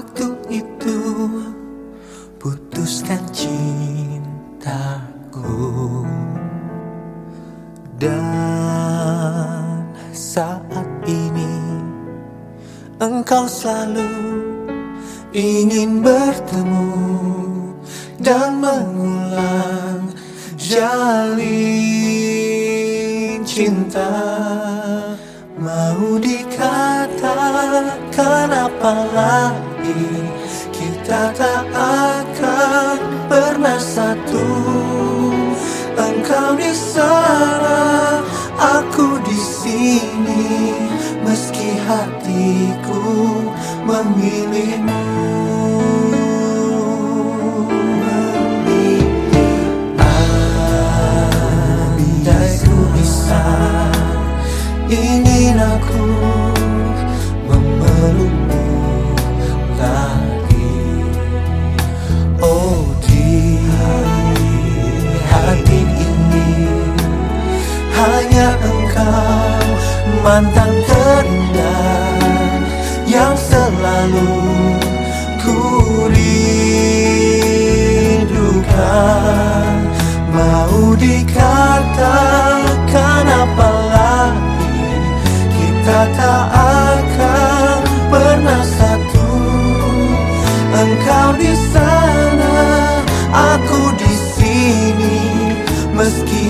Waktu itu putuskan cintaku. Dan saat ini engkau selalu ingin bertemu Dan mengulang jalin cinta. Mau dikatakan apa lagi Kita tak akan pernah satu. Engkau di sana, aku di sini. Meski hatiku memilihmu. Ingin aku memelukmu lagi. Oh di hati ini hanya engkau mantan terindah yang selalu ku rindukan. Mau dikatakan apa lagi kita tak Engkau di sana, aku di sini, meski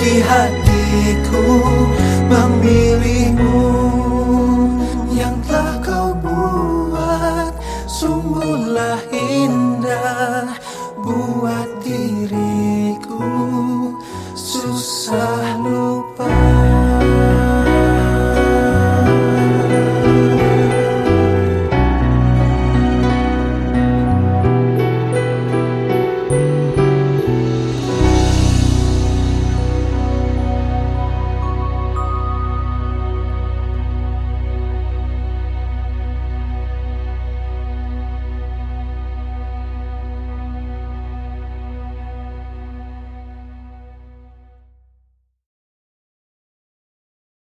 menyelimuti hatiku.